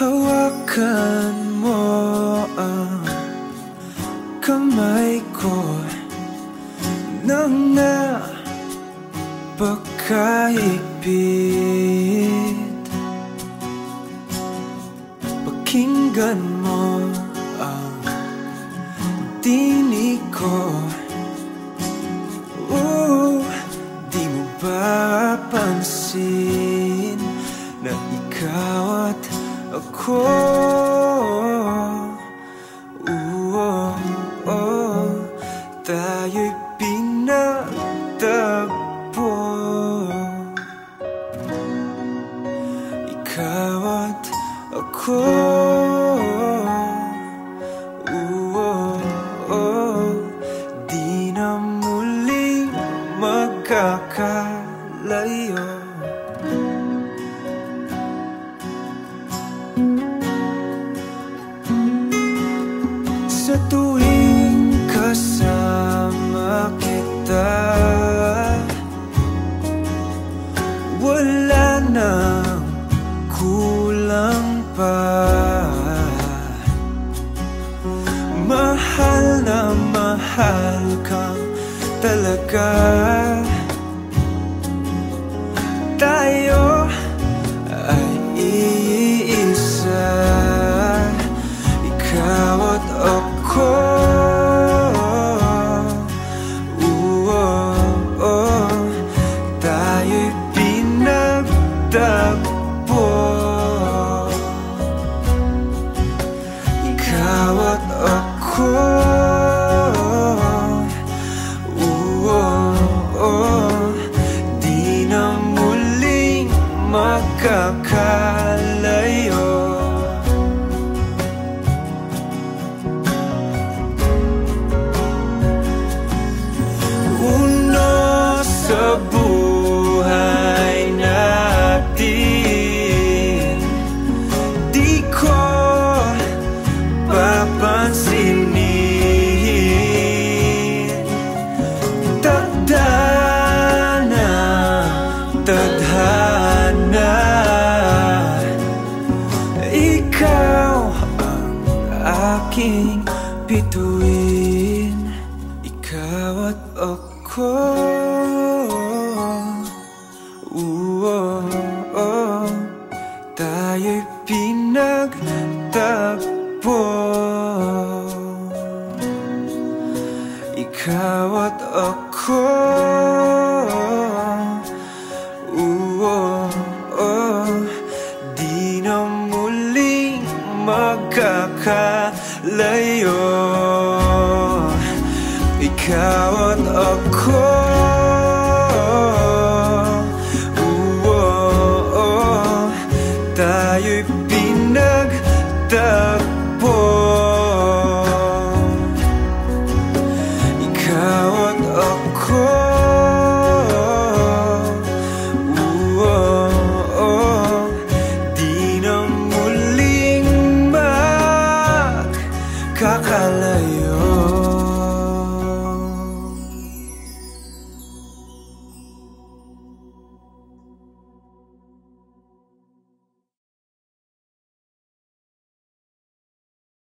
Hawakan mo ang kamay ko Nang napakahigpit Pakinggan mo ang tinig ko. Ooh, di mo ba pansin ako Ooh, oh, oh, tayo'y pinagtagpo. Ikaw at ako. Ooh, oh, di na Setuju cry aking bituin Ikaw at ako. Ooh, oh, oh, Tayo'y pinagtagpo Ikaw at ako. Ooh, oh, oh, muling magkakalayo ikaw at ako. Oh, oh. Tayo'y pinagtagpo.